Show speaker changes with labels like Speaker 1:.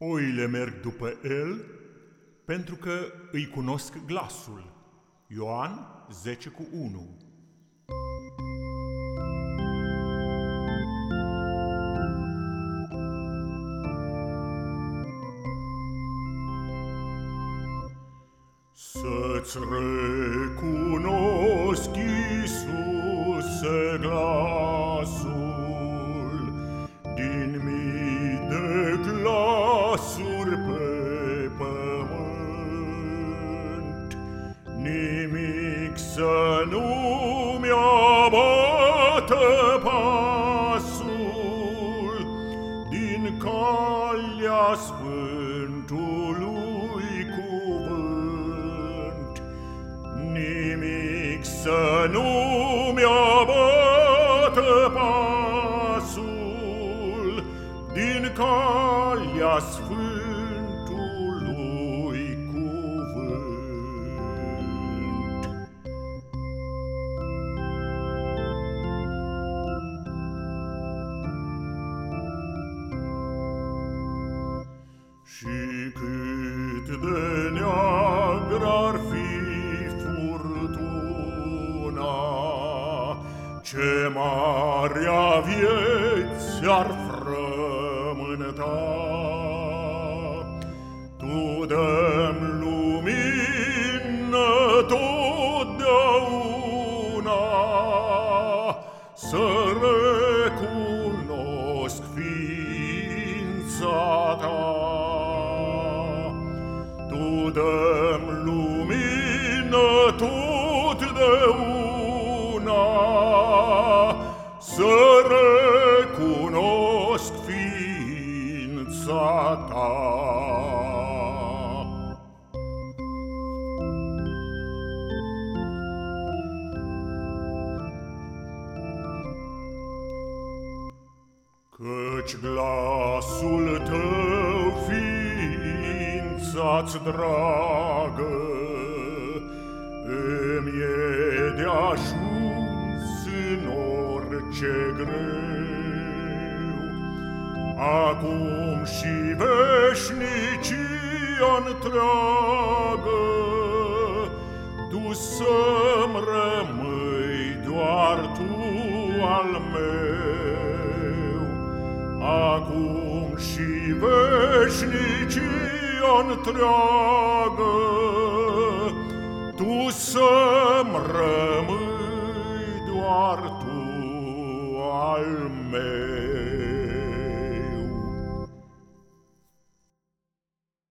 Speaker 1: Oile merg după el pentru că îi cunosc glasul. Ioan 10 cu 1 Să-ți recunosc, Iisuse, glasul Nimic să nu-mi abată pasul din calea Sfântului Nimic să nu-mi abată pasul din calea Sfântului cât de neagră ar fi Ce marea vieți ar frământa, Tu dăm lumină totdeauna, Să Tu dăm lumină totdeauna, să recunosc ființa ta. Căci glasul tău ființa-ți dragă Îmi e de ajuns în ce greu. Acum și veșnicia întreagă, Tu să-mi rămâi doar Tu al meu. Acum și veșnicia întreagă, Tu să-mi rămâi doar tu al meu.